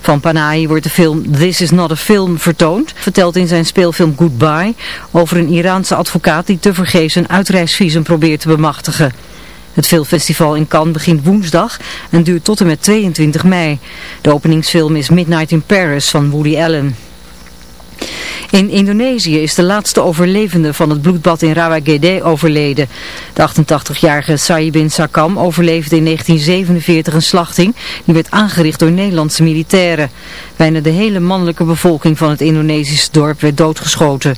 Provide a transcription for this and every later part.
Van Panahi wordt de film This is not a film vertoond, vertelt in zijn speelfilm Goodbye over een Iraanse advocaat die tevergeefs een uitreisvisum probeert te bemachtigen. Het filmfestival in Cannes begint woensdag en duurt tot en met 22 mei. De openingsfilm is Midnight in Paris van Woody Allen. In Indonesië is de laatste overlevende van het bloedbad in Rawagede overleden. De 88-jarige Sai bin Sakam overleefde in 1947 een slachting die werd aangericht door Nederlandse militairen. Bijna de hele mannelijke bevolking van het Indonesische dorp werd doodgeschoten.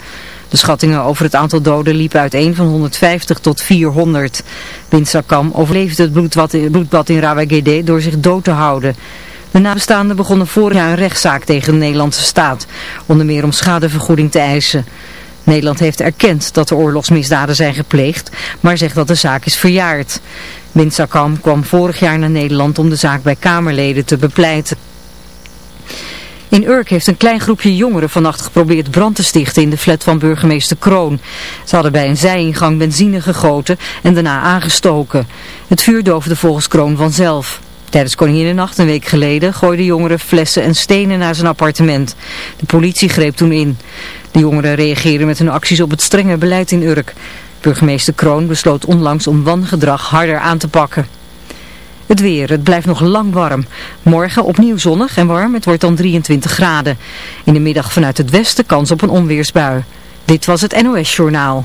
De schattingen over het aantal doden liepen uiteen van 150 tot 400. Bin Sakam overleefde het bloedbad in Rawagede door zich dood te houden. De nabestaanden begonnen vorig jaar een rechtszaak tegen de Nederlandse staat, onder meer om schadevergoeding te eisen. Nederland heeft erkend dat er oorlogsmisdaden zijn gepleegd, maar zegt dat de zaak is verjaard. Sakam kwam vorig jaar naar Nederland om de zaak bij Kamerleden te bepleiten. In Urk heeft een klein groepje jongeren vannacht geprobeerd brand te stichten in de flat van burgemeester Kroon. Ze hadden bij een zijingang benzine gegoten en daarna aangestoken. Het vuur doofde volgens Kroon vanzelf. Tijdens Koninginnennacht een week geleden gooiden jongeren flessen en stenen naar zijn appartement. De politie greep toen in. De jongeren reageerden met hun acties op het strenge beleid in Urk. Burgemeester Kroon besloot onlangs om wangedrag harder aan te pakken. Het weer, het blijft nog lang warm. Morgen opnieuw zonnig en warm, het wordt dan 23 graden. In de middag vanuit het westen kans op een onweersbui. Dit was het NOS Journaal.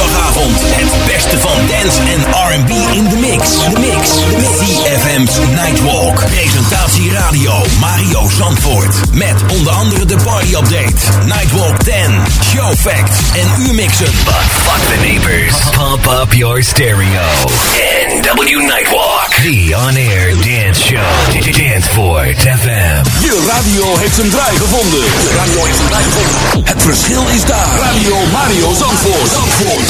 Zaterdagavond het beste van dance en R&B in de mix. De mix. ZFM's Nightwalk. Presentatie radio Mario Zandvoort. Met onder andere de party update. Nightwalk 10. Show facts en U-mixen. But fuck the neighbors. Pump up your stereo. NW Nightwalk. The on-air dance show. Danceport FM. Je radio heeft zijn draai gevonden. De radio heeft een draai gevonden. Het verschil is daar. Radio Mario Zandvoort. Zandvoort.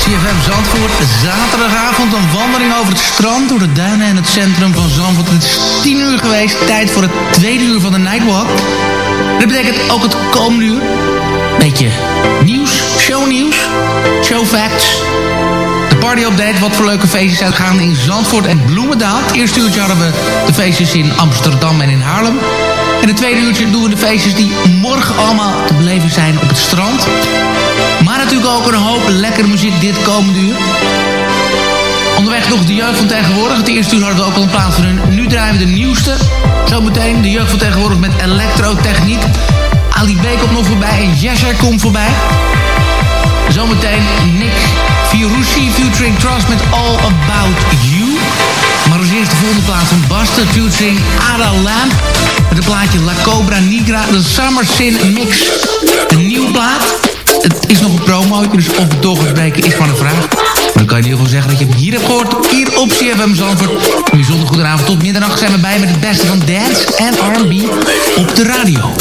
CFM Zandvoort, zaterdagavond een wandeling over het strand, door de duinen en het centrum van Zandvoort. Het is 10 uur geweest, tijd voor het tweede uur van de Nightwalk. Dat betekent ook het komende uur. Beetje nieuws, shownieuws, showfacts. De party update, wat voor leuke feestjes uitgaan in Zandvoort en Bloemendaal. Het eerste uurtje hadden we de feestjes in Amsterdam en in Haarlem. En het tweede uurtje doen we de feestjes die morgen allemaal te beleven zijn op het strand. Natuurlijk ook een hoop lekkere muziek dit komende uur. Onderweg nog de jeugd van tegenwoordig. Het eerste uur hadden we ook al een plaats voor hun. Nu draaien we de nieuwste. Zometeen de jeugd van tegenwoordig met elektrotechniek. Ali B komt nog voorbij en Jesser komt voorbij. Zometeen Nick Fiorucci featuring Trust met All About You. Maar als eerste de volgende plaats van Bastard featuring Ada Lamp. Met het plaatje La Cobra Nigra, de Summer Sin Mix. Een nieuwe plaat. Is nog een promo, dus of het doorgespreken is maar een vraag. Maar dan kan je in ieder geval zeggen dat je hem hier hebt gehoord. Hier op CFM Zandvoort. Een bijzonder goedenavond. Tot middernacht zijn we bij met het beste van dance en R&B op de radio.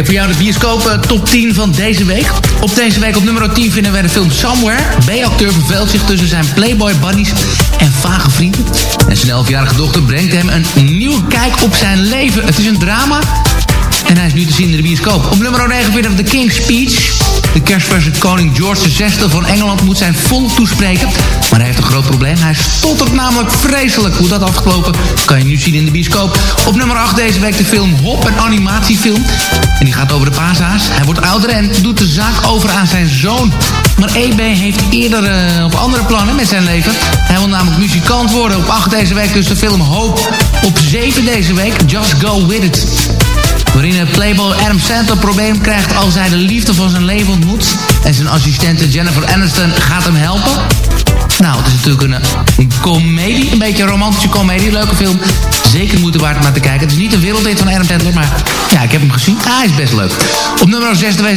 Heb voor jou de bioscoop top 10 van deze week. Op deze week op nummer 10 vinden wij de film Somewhere. B-acteur verveelt zich tussen zijn playboy buddies en vage vrienden. En zijn 11-jarige dochter brengt hem een nieuwe kijk op zijn leven. Het is een drama en hij is nu te zien in de bioscoop. Op nummer 9 vinden we The King's Speech. De kerstverse koning George VI van Engeland moet zijn volk toespreken. Maar hij heeft een groot probleem. Hij stottert namelijk vreselijk. Hoe dat afgelopen kan je nu zien in de bioscoop. Op nummer 8 deze week de film Hop, een animatiefilm. En die gaat over de paashaas. Hij wordt ouder en doet de zaak over aan zijn zoon. Maar EB heeft eerder uh, op andere plannen met zijn leven. Hij wil namelijk muzikant worden. Op 8 deze week dus de film Hope. Op 7 deze week Just Go With It. Waarin het playboy Adam Sandler probleem krijgt als hij de liefde van zijn leven ontmoet. En zijn assistente Jennifer Aniston gaat hem helpen. Nou, het is natuurlijk een, een komedie, een beetje een romantische komedie, leuke film. Zeker de moeite waard om naar te kijken. Het is niet een wereldhit van Adam Sandler, maar ja, ik heb hem gezien. Ah, hij is best leuk. Op nummer 6 de,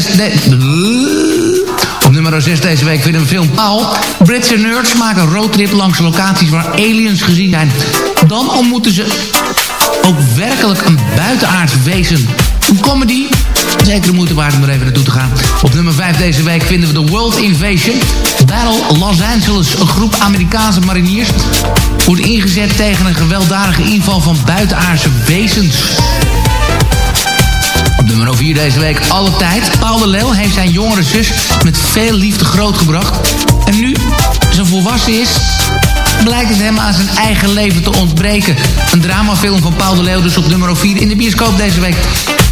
op nummer 6 deze week vinden we film Paul. Britse nerds maken een roadtrip langs locaties waar aliens gezien zijn. Dan ontmoeten ze ook werkelijk een buitenaards wezen. Een comedy. Zeker de moeite waard om er even naartoe te gaan. Op nummer 5 deze week vinden we The World Invasion. Battle Los Angeles. Een groep Amerikaanse mariniers wordt ingezet tegen een gewelddadige inval van buitenaardse wezens. Op nummer 4 deze week alle tijd. Paul de Leeuw heeft zijn jongere zus met veel liefde grootgebracht. En nu ze volwassen is, blijkt het hem aan zijn eigen leven te ontbreken. Een dramafilm van Paul de Leeuw dus op nummer 4 in de bioscoop deze week.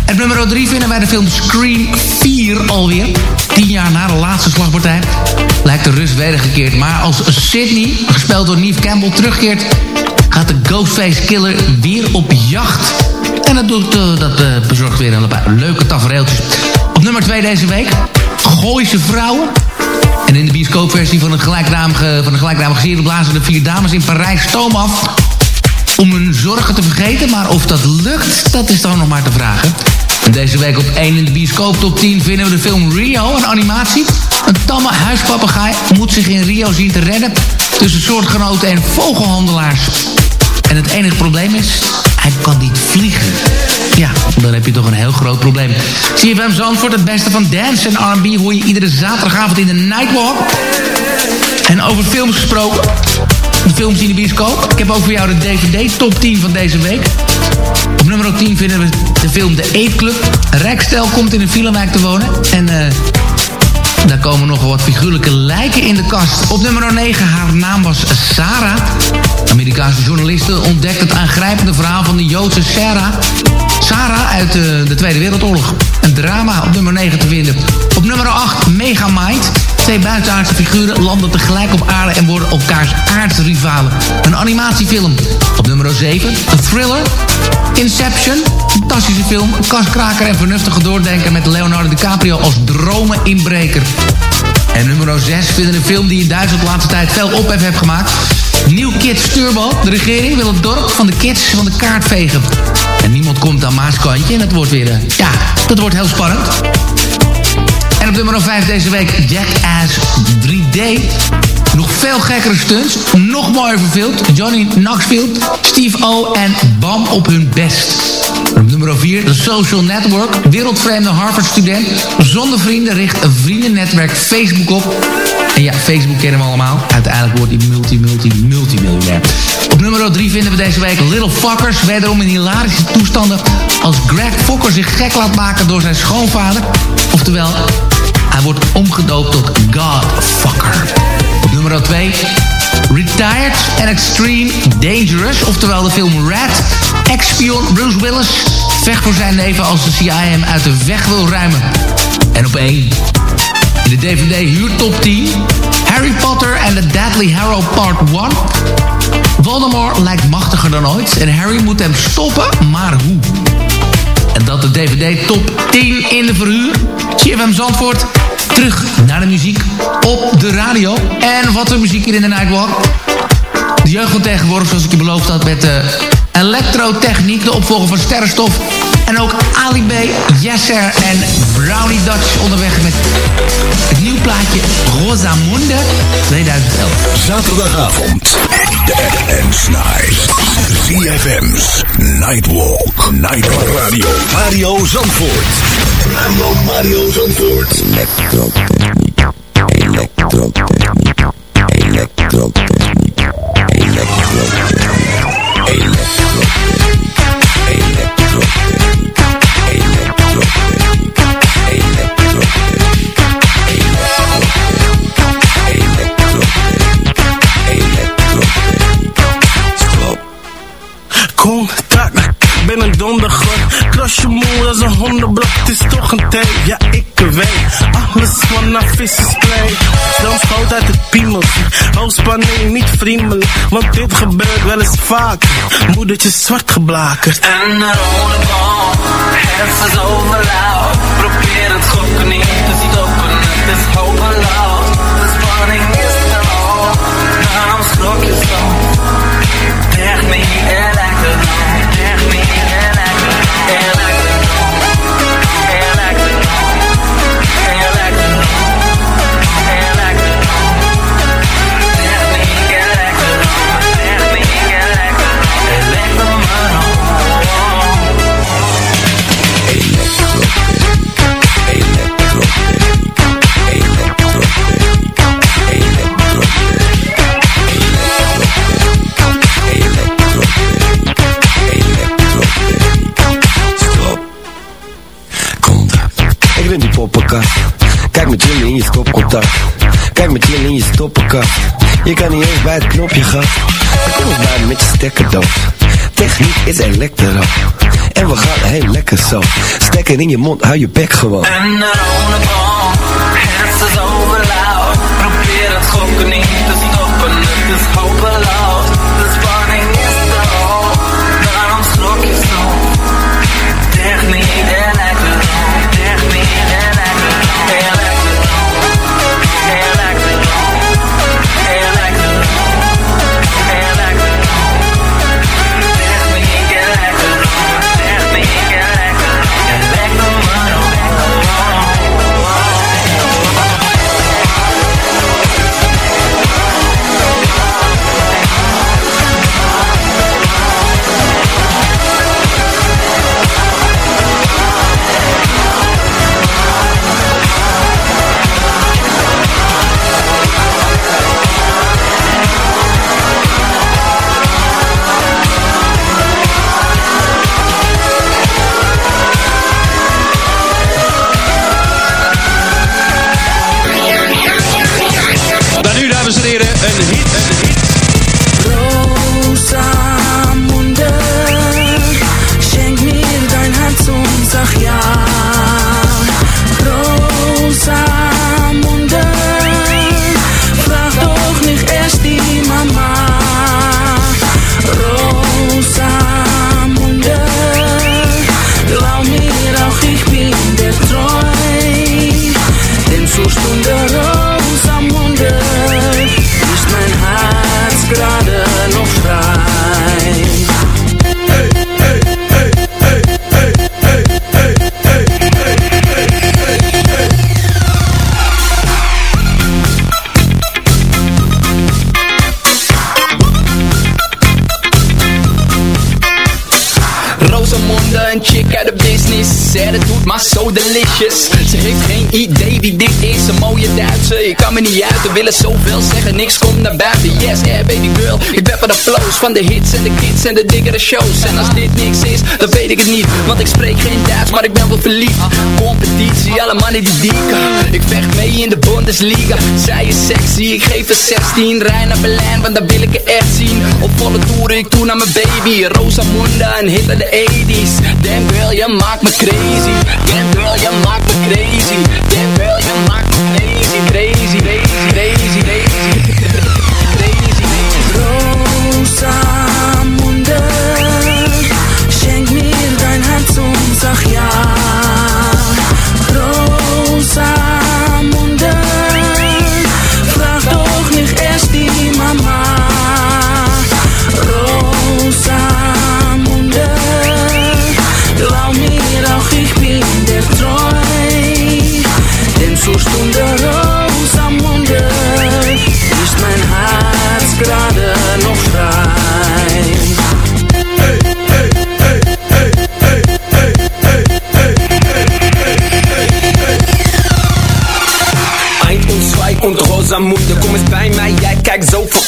En op nummer 3 vinden wij de film Scream 4 alweer. Tien jaar na de laatste slagpartij lijkt de rust wedergekeerd. Maar als Sidney, gespeeld door Neve Campbell, terugkeert... gaat de Ghostface Killer weer op jacht. En dat, doet, uh, dat uh, bezorgt weer een paar leuke tafereeltjes. Op nummer 2 deze week... Gooise vrouwen. En in de bioscoopversie van, het gelijknamige, van de gelijknamige serie blazen de vier dames in Parijs stoom af om hun zorgen te vergeten. Maar of dat lukt, dat is dan nog maar te vragen. En deze week op 1 in de bioscoop top 10 vinden we de film Rio, een animatie. Een tamme huispapegaai moet zich in Rio zien te redden tussen soortgenoten en vogelhandelaars. En het enige probleem is, hij kan niet vliegen. Ja, dan heb je toch een heel groot probleem. CFM Zandvoort, het beste van dance en R&B... hoor je iedere zaterdagavond in de Nightwalk. En over films gesproken. De films in de bioscoop. Ik heb ook voor jou de DVD top 10 van deze week. Op nummer 10 vinden we de film De Eetclub. Rijkstel komt in een filmwijk te wonen. En... Uh, daar komen nogal wat figuurlijke lijken in de kast. Op nummer 9, haar naam was Sarah. Amerikaanse journalisten ontdekt het aangrijpende verhaal van de Joodse Sarah. Sarah uit de, de Tweede Wereldoorlog. Een drama op nummer 9 te vinden. Op nummer 8, Megamind. Twee buitenaardse figuren landen tegelijk op aarde en worden elkaars aardsrivalen. Een animatiefilm. Op nummer 7, een thriller. Inception. Fantastische film. Kaskraker en vernuftige doordenker met Leonardo DiCaprio als dromeninbreker. En nummer 6 vinden een film die in Duitsland de laatste tijd veel ophef heeft gemaakt. Nieuw Kids Turbo. De regering wil het dorp van de kids van de kaart vegen. En niemand komt aan Maaskantje en het wordt weer... Uh, ja, dat wordt heel spannend. En op nummer 5 deze week Jackass 3D. Nog veel gekkere stunts. Nog mooier verveeld. Johnny Knoxville, Steve O en Bam op hun best. Op nummer 4, de Social Network. Wereldvreemde Harvard-student. Zonder vrienden richt een vriendennetwerk Facebook op. En ja, Facebook kennen we allemaal. Uiteindelijk wordt hij multi, multi, multimiljonair. Op nummer 3 vinden we deze week Little Fuckers. Wederom in hilarische toestanden. Als Greg Fokker zich gek laat maken door zijn schoonvader. Oftewel, hij wordt omgedoopt tot Godfucker. Op nummer 2, Retired and Extreme Dangerous. Oftewel de film Red. Ex-spion Bruce Willis vecht voor zijn leven als de CIA hem uit de weg wil ruimen. En op 1, in de DVD huurtop 10... Harry Potter and the Deadly Harrow Part 1... Voldemort lijkt machtiger dan ooit en Harry moet hem stoppen, maar hoe? En dat de DVD top 10 in de verhuur. CFM Zandvoort, terug naar de muziek op de radio. En wat de muziek hier in de Nightwalk. De jeugd van tegenwoordig, zoals ik je beloofd had met... Uh, Electrotechniek, de opvolger van Sterrenstof. En ook Ali B, en Brownie Dutch onderweg met het nieuw plaatje Rosamunde 2011. Zaterdagavond. Dance Night. ZFM's Nightwalk. Nightwalk Radio. Mario Zandvoort. Mario, Mario Zandvoort. Elektrotechniek. Elektrotechniek. Elektrotechniek. Vriendelijk. Want dit gebeurt wel eens vaak. Moedertje zwart geblakerd. En een rode bal, hersens overlauw. Probeer het gokken niet te stoppen, het is hopeloos. De spanning is te hoog, daarom schrok je zo. Techniek, je kan niet eens bij het knopje gaan. Kom eens met je stekkerdoos. Techniek is elektro. En we gaan heel lekker zo. Stekker in je mond, hou je bek gewoon. Gokken and the and kiss. So Kan me niet uiten Willen zoveel zeggen, niks komt naar buiten. Yes, yeah baby girl, ik ben van de flows Van de hits en de kids en de diggere shows. En als dit niks is, dan weet ik het niet Want ik spreek geen Duits, maar ik ben wel verliefd. Competitie, alle mannen die dieken. Ik vecht mee in de Bundesliga. Zij is sexy, ik geef er 16 Rij naar Berlijn, want daar wil ik er echt zien. Op volle toeren, ik toe naar mijn baby. Rosamunde, een hit uit de 80s Damn je maakt me crazy. Damn girl, je maakt me crazy. Damn girl, je maakt me Crazy,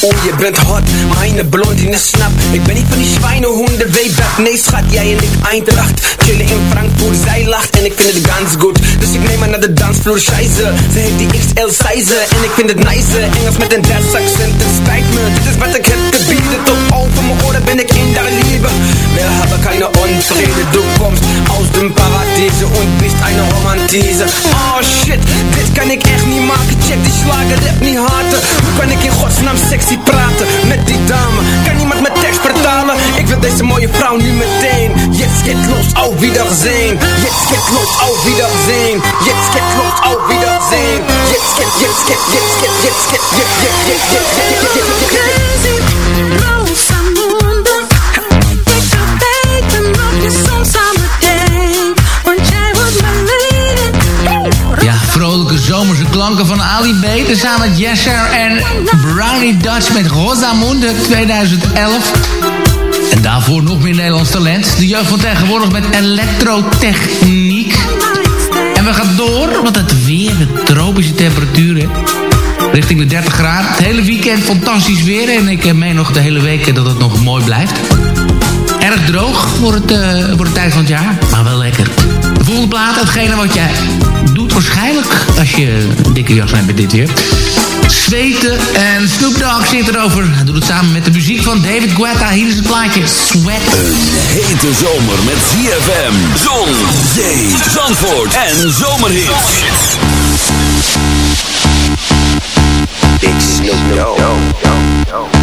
veroor Je bent hot, meine blondine, snap. Ik ben niet van die zwijnenhonden, weet dat Nee schat, jij en ik Eindracht. Chillen in Frankfurt, zij lacht en ik vind het ganz goed. Dus ik neem haar naar de dansvloer, scheisse Ze heeft die XL size en ik vind het nice. Engels met een Duits accent, het spijt me. Dit is wat ik heb te bieden, tot over mijn oren ben ik in daar liebe. Wir haben keine unzufriedene Toekomst. Aus dem Paradiese und bist eine Romantise Oh shit, dit kan ik echt niet maken. Check die slager, rap niet haten. Hoe kan ik in godsnaam sexy praten Met die dame, kan iemand met tekst vertalen? Ik wil deze mooie vrouw nu meteen. Jetzt geht los, auf Wiedersehen Jetzt geht los, auf Wiedersehen Jetzt geht los, auf Wiedersehen Jetzt geht, jetzt geht, jetzt geht, jetzt geht, jetzt geht, jetzt geht, jetzt geht, jetzt geht, jetzt geht, Vrolijke zomerse klanken van Ali B. Tezamen met Yesher en Brownie Dutch met Rosamunde 2011. En daarvoor nog meer Nederlands talent. De jeugd van tegenwoordig met elektrotechniek. En we gaan door, want het weer, de tropische temperaturen. Richting de 30 graden. Het hele weekend fantastisch weer. En ik eh, meen nog de hele week dat het nog mooi blijft. Erg droog voor, het, eh, voor de tijd van het jaar. Maar wel lekker. De volgende plaat, hetgene wat jij doet waarschijnlijk... als je een dikke jas hebt met dit weer. Zweten en Snoop Dogg zit erover. Hij doet het samen met de muziek van David Guetta. Hier is het plaatje Sweat. Een hete zomer met ZFM, zon, zee, zandvoort en zomerhits. Big Snoop Dogg.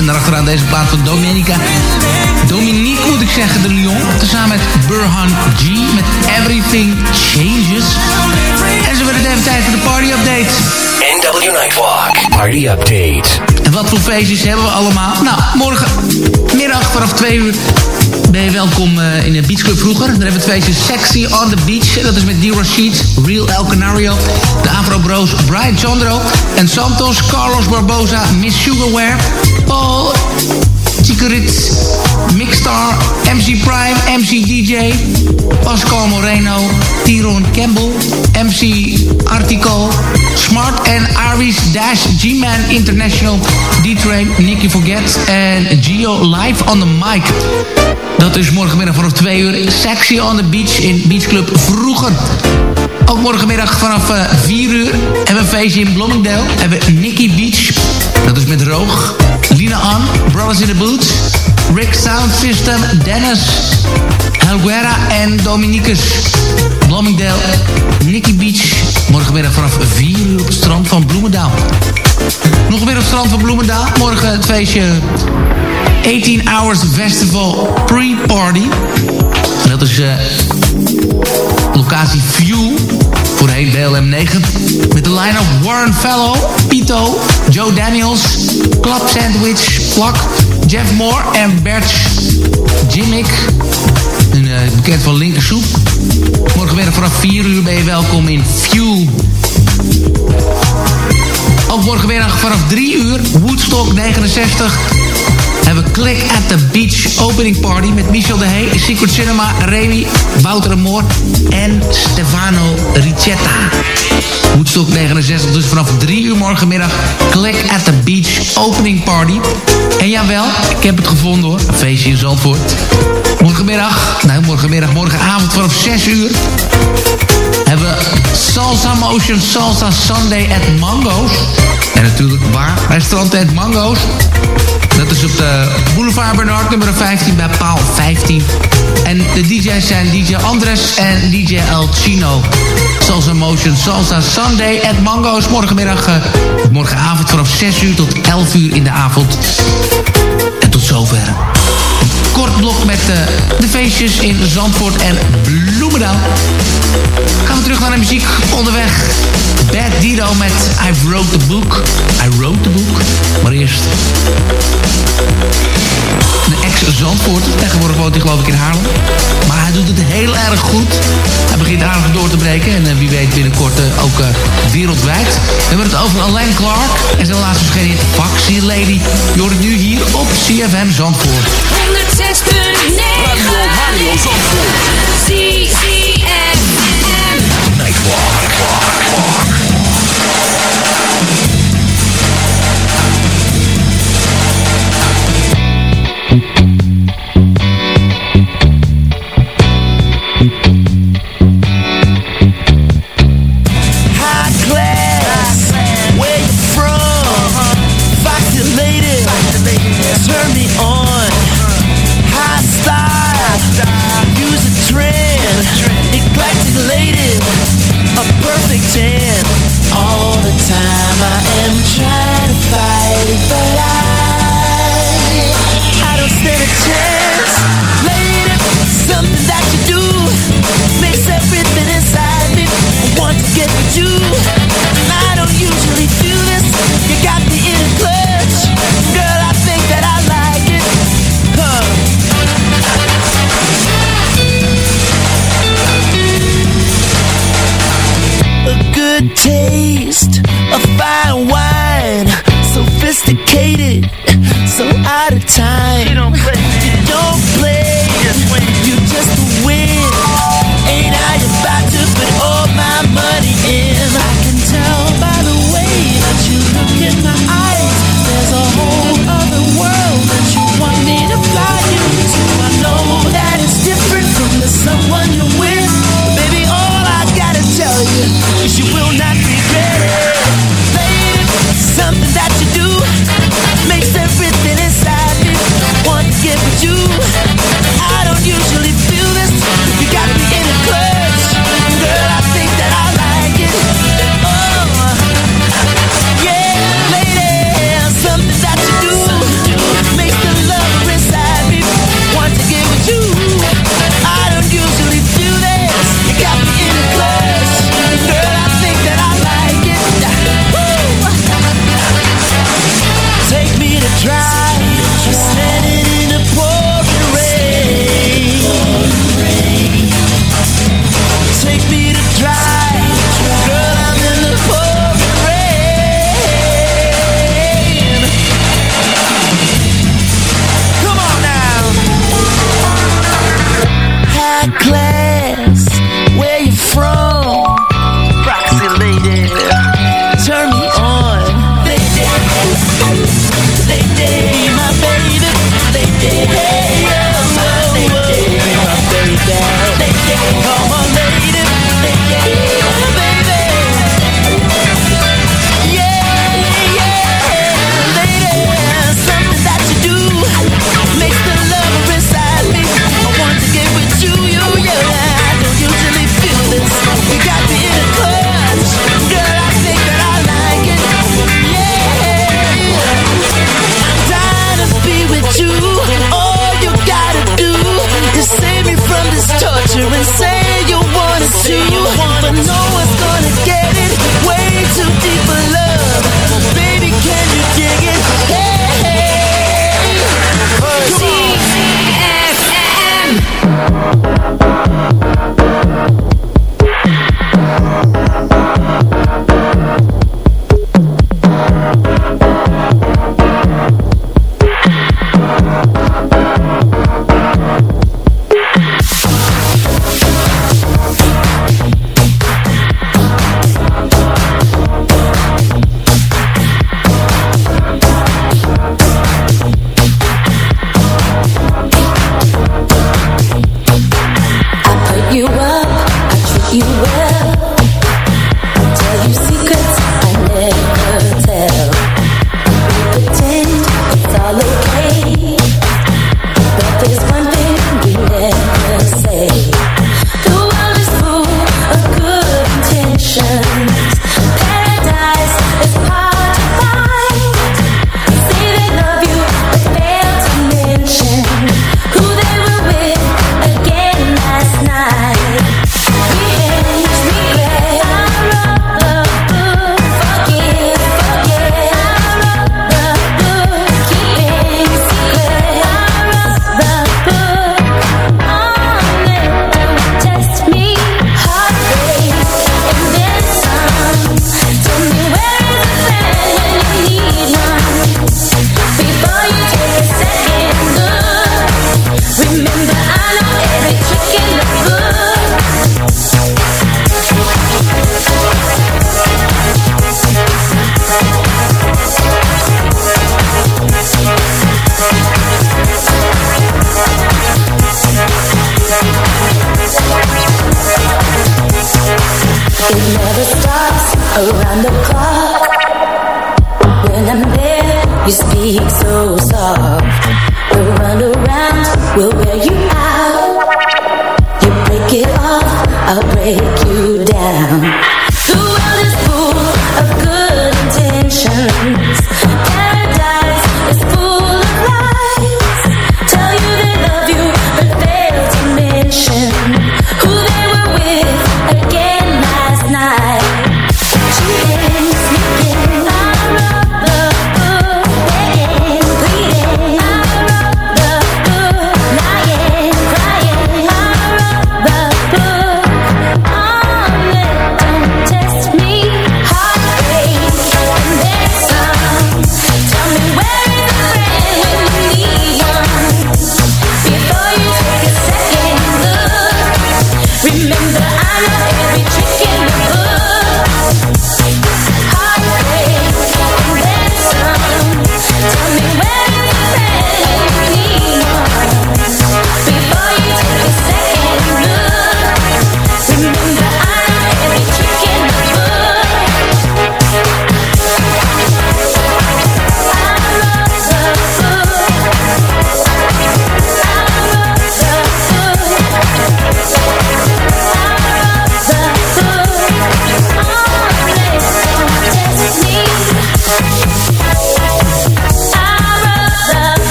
En daarachteraan deze plaat van Dominica. Dominique moet ik zeggen, de Lyon. Tezamen met Burhan G met Everything Changes. En zo werd het even tijd voor de party update. NW Nightwalk. Party update. En wat voor feestjes hebben we allemaal? Nou, morgen middag vanaf 2 uur ben je welkom eh, in de Beach Club vroeger. Dan hebben we het feestje Sexy on the Beach. Dat is met D. Rashid, Real El Canario, de Afro Bros, Brian Chandro en Santos, Carlos Barbosa, Miss Sugarware, Paul Chicorit, Mixstar, MC Prime, MC DJ, Pascal Moreno, Tyrone Campbell, MC Article, Smart en Aries Dash G-Man International, D-Train, Nicky Forget en Gio live on the mic. Dat is morgenmiddag vanaf 2 uur. Sexy on the Beach in Beach Club Vroeger. Ook morgenmiddag vanaf eh, 4 uur hebben we een feestje in Bloomingdale. Hebben we Nicky Beach. Dat is met Roog. Lina Ann, Brothers in the Boots. Rick Sound System, Dennis, Helguera en Dominicus. Bloomingdale, Nicky Beach. Morgenmiddag vanaf 4 uur op het strand van Bloemendaal. Nog weer op het strand van Bloemendaal. Morgen het feestje 18 Hours Festival Pre-Party. Dat is eh, locatie View. Voorheen BLM 9. Met de line-up Warren Fellow, Pito, Joe Daniels, Club Sandwich, Plak, Jeff Moore en Bert Jimmick. Eh, bekend van Linkersoep. Morgenmiddag vanaf 4 uur ben je welkom in View. Ook morgenmiddag vanaf 3 uur, Woodstock 69 hebben we Click at the Beach Opening Party met Michel de Hey, Secret Cinema, Remy, Wouter Moor en Stefano Ricetta. Woodstock 69, dus vanaf 3 uur morgenmiddag Click at the Beach Opening Party. En jawel, ik heb het gevonden hoor, feestje in Zandvoort. Morgenmiddag, nou morgenmiddag, morgenavond vanaf 6 uur hebben we Salsa Motion Salsa Sunday at Mango's. En natuurlijk waar? Bij strandtent Mango's. Dat is op de Boulevard Bernard, nummer 15 bij paal 15. En de DJ's zijn DJ Andres en DJ El Chino. Salsa Motion, Salsa Sunday at Mango's. Morgenmiddag, eh, morgenavond vanaf 6 uur tot 11 uur in de avond. En tot zover. Kort blok met eh, de feestjes in Zandvoort en Bloemendaal. Gaan we terug naar de muziek onderweg. Bad Dido met I Wrote the Book. I Wrote the Book. Maar eerst... Een ex-Zandvoort. Tegenwoordig woont hij geloof ik in Haarlem. Maar hij doet het heel erg goed. Hij begint aardig door te breken. En eh, wie weet binnenkort eh, ook wereldwijd. We hebben het over Alain Clark. En zijn laatste verschenen Foxy Lady. Je hoort het nu hier op CFM Zandvoort. 106.9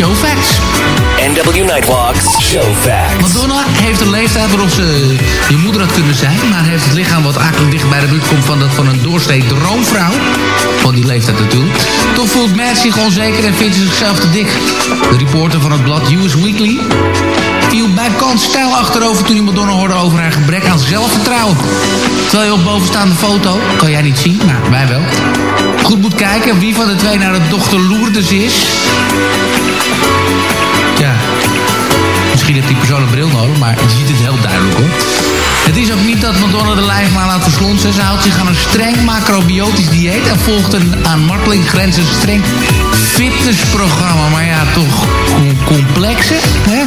eh show facts. NW Nightwalks Show Facts. Madonna heeft een leeftijd waarop ze je moeder had kunnen zijn... maar heeft het lichaam wat eigenlijk dicht bij de buurt komt van, dat, van een doorsnee droomvrouw. Van die leeftijd natuurlijk. Toch voelt Matt zich onzeker en vindt ze zichzelf te dik. De reporter van het blad US Weekly viel bijkans stijl achterover toen hij Madonna hoorde over haar gebrek aan zelfvertrouwen. Terwijl je op bovenstaande foto, kan jij niet zien, maar wij wel... goed moet kijken wie van de twee naar de dochter Lourdes is... Misschien heeft die persoon een bril nodig, maar je ziet het heel duidelijk hoor. Het is ook niet dat Madonna de lijf maar laat verslonsen. Ze houdt zich aan een streng macrobiotisch dieet en volgt een aan marteling grenzend streng fitnessprogramma. Maar ja, toch com- complexe, hè?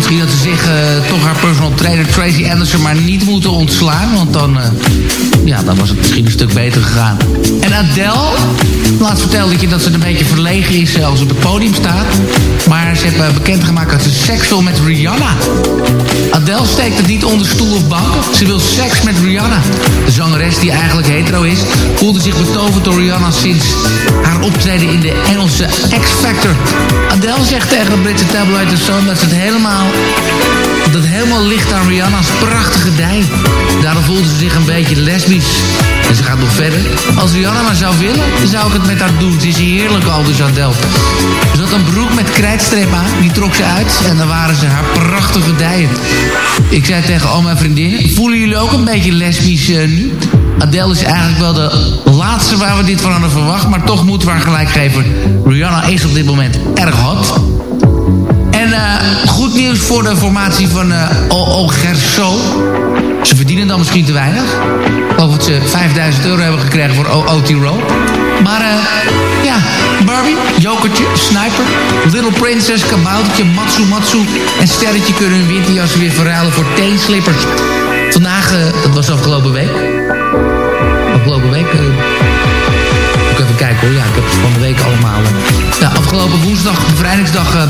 Misschien dat ze zich eh, toch haar personal trainer Tracy Anderson maar niet moeten ontslaan. Want dan, eh, ja, dan was het misschien een stuk beter gegaan. En Adele, laatst vertelde ik je dat ze een beetje verlegen is eh, als ze op het podium staat. Maar ze eh, bekendgemaakt dat ze seks wil met Rihanna. Adele steekt het niet onder stoel of bank. Ze wil seks met Rihanna. De zangeres die eigenlijk hetero is, voelde zich betoverd door Rihanna sinds haar optreden in de Engelse X-Factor. Adele zegt tegen Britse tabloid The Sun dat ze het helemaal, dat helemaal ligt aan Rihanna's prachtige dij. Daarom voelde ze zich een beetje lesbisch. En ze gaat nog verder. Als Rihanna maar zou willen, zou ik het met haar doen. Ze is heerlijk al, dus Adele. Ze had een broek met krijtstreep aan, die trok ze uit. En dan waren ze haar prachtige dijen. Ik zei tegen al mijn vriendinnen, voelen jullie ook een beetje lesbisch eh, nu? Adele is eigenlijk wel de laatste waar we dit van hadden verwacht. Maar toch moeten we haar gelijk geven. Rihanna is op dit moment erg hot. En eh, goed nieuws voor de formatie van eh OO Gerso. Ze verdienen dan misschien te weinig. Ik geloof dat ze 5000 euro hebben gekregen voor OO Tirol. Maar eh, ja, Barbie, Jokertje, Sniper, Little Princess, Kaboutertje, Matsu Matsu en Sterretje kunnen hun winterjassen weer verruilen voor teenslippers. Vandaag, eh, dat was afgelopen week. Afgelopen week... eh, kijken hoor. Ja, ik heb het van de week allemaal. eh. Afgelopen woensdag, bevrijdingsdag, eh,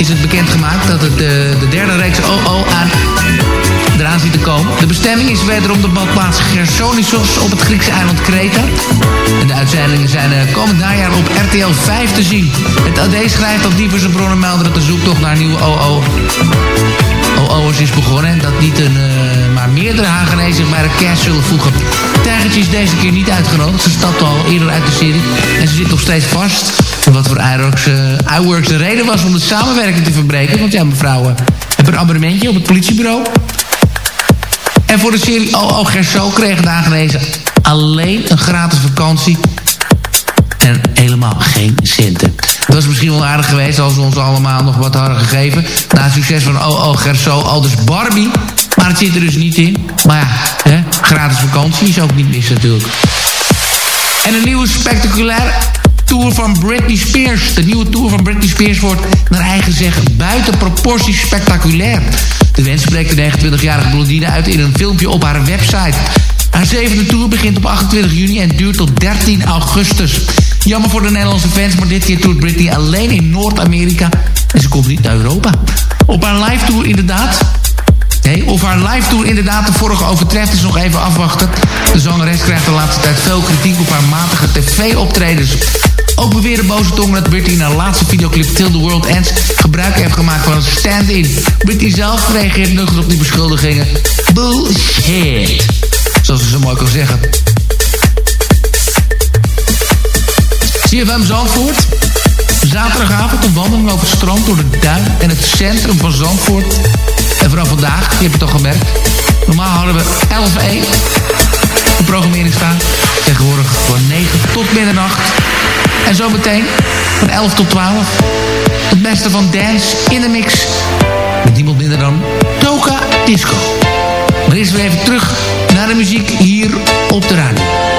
is het bekendgemaakt dat het eh, de derde reeks OO aan eraan zit te komen. De bestemming is wederom de badplaats Gersonisos op het Griekse eiland Kreta. De uitzendingen zijn komend najaar op RTL 5 te zien. Het AD schrijft dat diverse bronnen melden dat de zoektocht naar nieuwe OO OO'ers is begonnen. En dat niet een, maar meerdere Hagenezen zich bij de kerst zullen voegen. Tijgertje is deze keer niet uitgenodigd. Ze stapte al eerder uit de serie. En ze zit nog steeds vast. En wat voor iWorks, iWorks de reden was om de samenwerking te verbreken. Want ja, mevrouw uh, een abonnementje op het politiebureau. En voor de serie O.O. Gerso kregen de Hagenezen alleen een gratis vakantie en helemaal geen centen. Het was misschien wel aardig geweest als we ons allemaal nog wat hadden gegeven. Na het succes van Oh Oh Gerso, aldus Barbie. Maar het zit er dus niet in. Maar ja, hè, gratis vakantie is ook niet mis natuurlijk. En een nieuwe spectaculaire tour van Britney Spears. De nieuwe tour van Britney Spears wordt naar eigen zeggen buiten proporties spectaculair. De wens spreekt de 29-jarige blondine uit in een filmpje op haar website. Haar zevende tour begint op 28 juni en duurt tot 13 augustus. Jammer voor de Nederlandse fans, maar dit keer toert Britney alleen in Noord-Amerika. En ze komt niet naar Europa. Op haar live tour inderdaad. Nee, of haar live tour inderdaad de vorige overtreft is nog even afwachten. De zangeres krijgt de laatste tijd veel kritiek op haar matige tv-optredens. Ook beweren boze tongen dat Britney in haar laatste videoclip Till the World Ends gebruik heeft gemaakt van een stand-in. Britney zelf reageert nuchter op die beschuldigingen. Bullshit. Zoals ze zo mooi kan zeggen. CFM Zandvoort. Zaterdagavond een wandeling over het strand door de duin en het centrum van Zandvoort. En vooral vandaag, je hebt het al gemerkt. Normaal hadden we 11-1 de programmering staan. Tegenwoordig van 9 tot middernacht. En zometeen van 11 tot 12. Het beste van dance in de mix. Met niemand minder dan Toka Disco. Maar eerst weer even terug naar de muziek hier op de radio.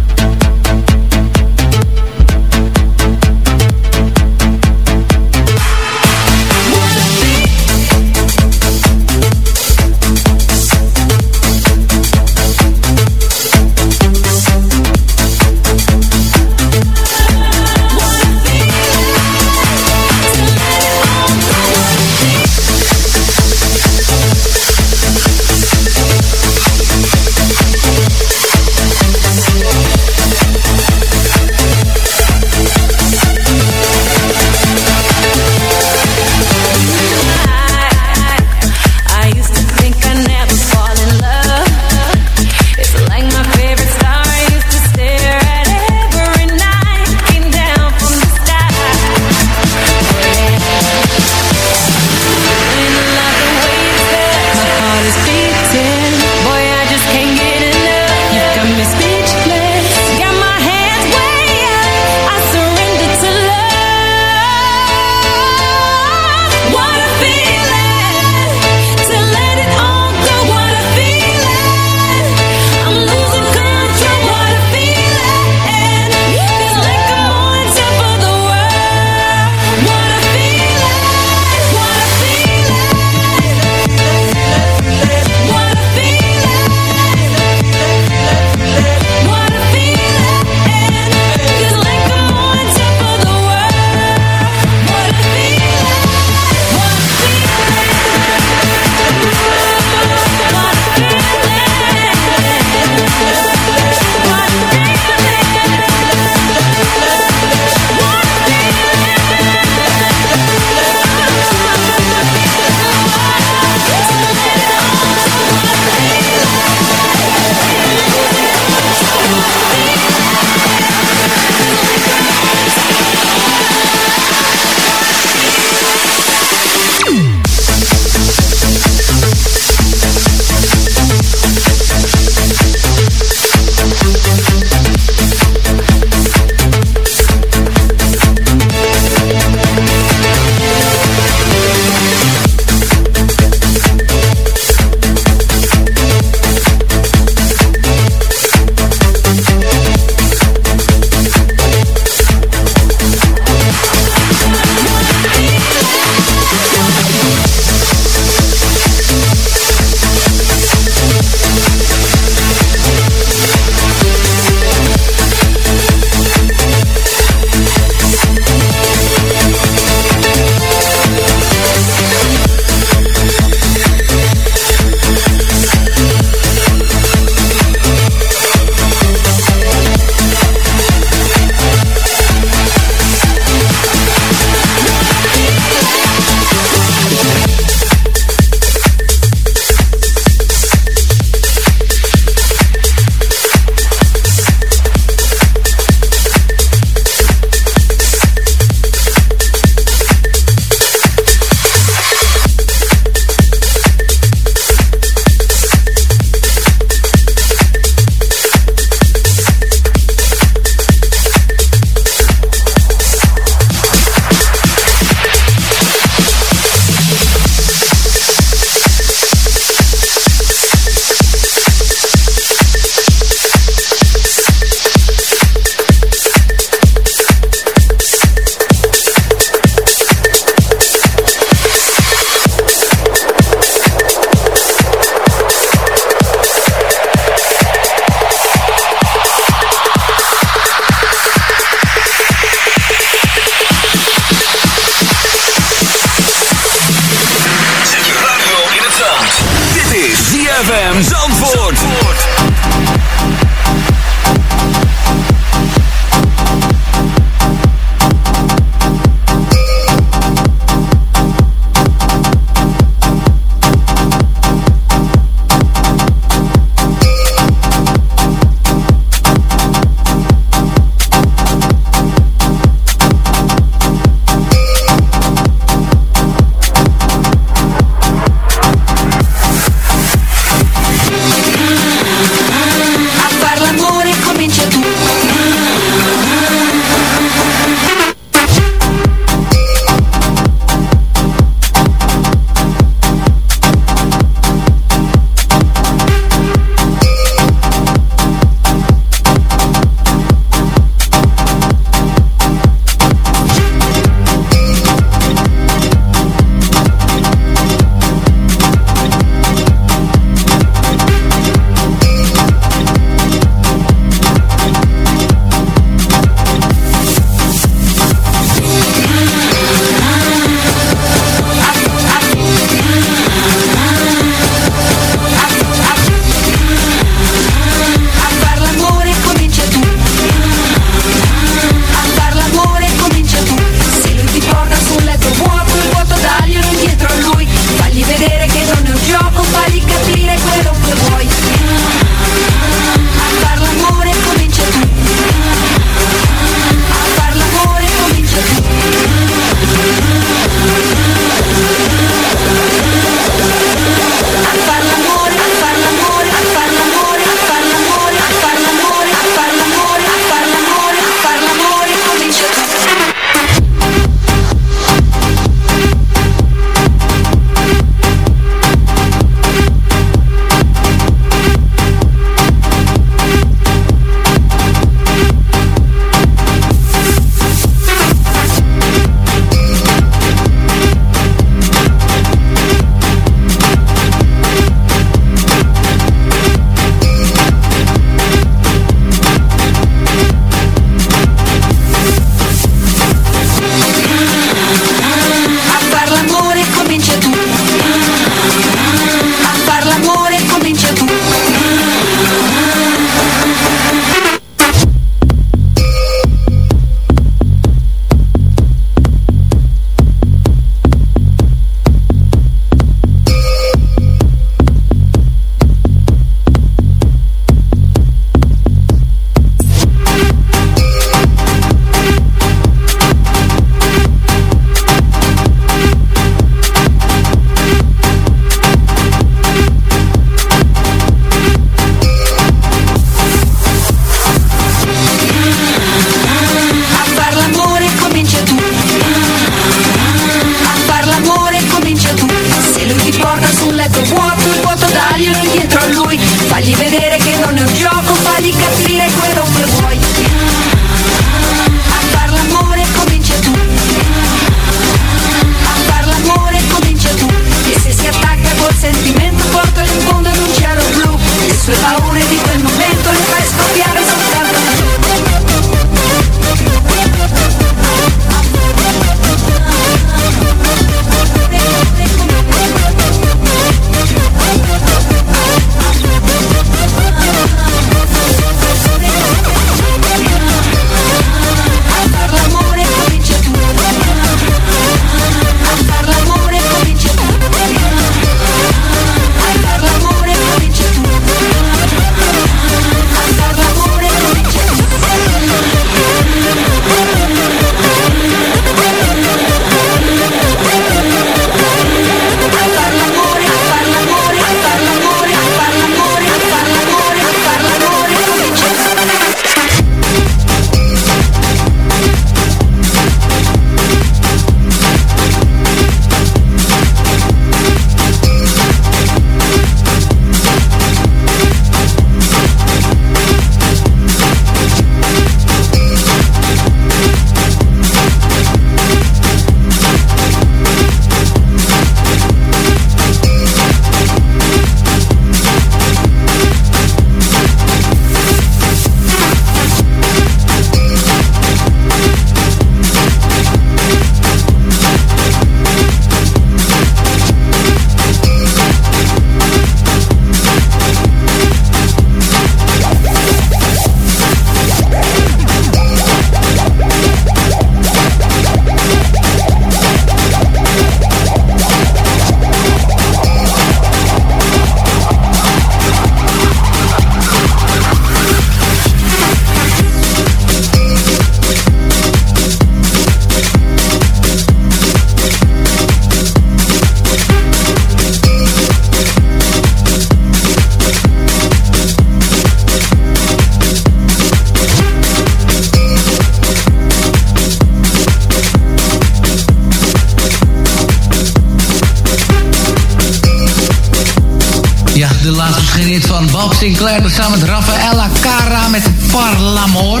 Geen hit van Bob Sinclair samen met Rafaela Cara met Parlamor.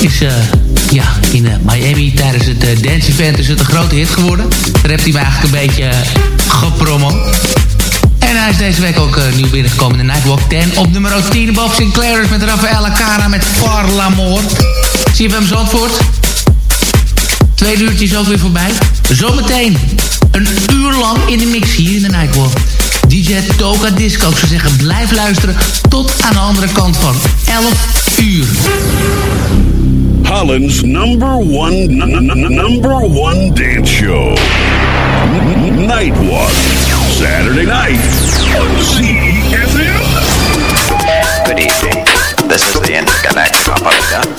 Is uh, ja, in uh, Miami tijdens het uh, dance event is het een grote hit geworden. Daar heeft hij me eigenlijk een beetje gepromoot. En hij is deze week ook nieuw binnengekomen in de Nightwalk 10. Op nummer 10 Bob Sinclair met Rafaela Cara met Parlamor. Zie je hem Zandvoort? Twee uurtjes ook weer voorbij. Zometeen een uur lang in de mix hier in de Nightwalk. DJ Toka Disco. Ik zou zeggen, blijf luisteren tot aan de andere kant van 11 uur. Holland's number one, number one dance show. Nightwalk. Saturday night. CFM. Good evening. This is the intergalactic operator.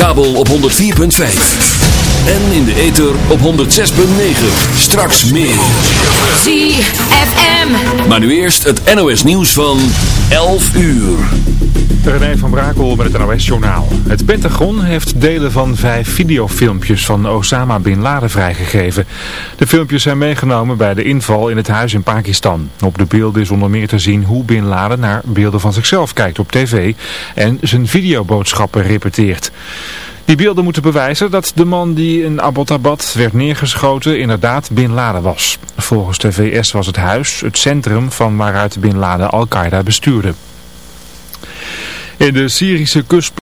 Kabel op 104.5. En in de ether op 106.9. Straks meer. ZFM. Maar nu eerst het NOS nieuws van 11 uur. René van Brakel met het NOS-journaal. Het Pentagon heeft delen van vijf videofilmpjes van Osama Bin Laden vrijgegeven. De filmpjes zijn meegenomen bij de inval in het huis in Pakistan. Op de beelden is onder meer te zien hoe Bin Laden naar beelden van zichzelf kijkt op tv en zijn videoboodschappen repeteert. Die beelden moeten bewijzen dat de man die in Abbottabad werd neergeschoten inderdaad Bin Laden was. Volgens de VS was het huis het centrum van waaruit Bin Laden Al-Qaeda bestuurde. In de Syrische kust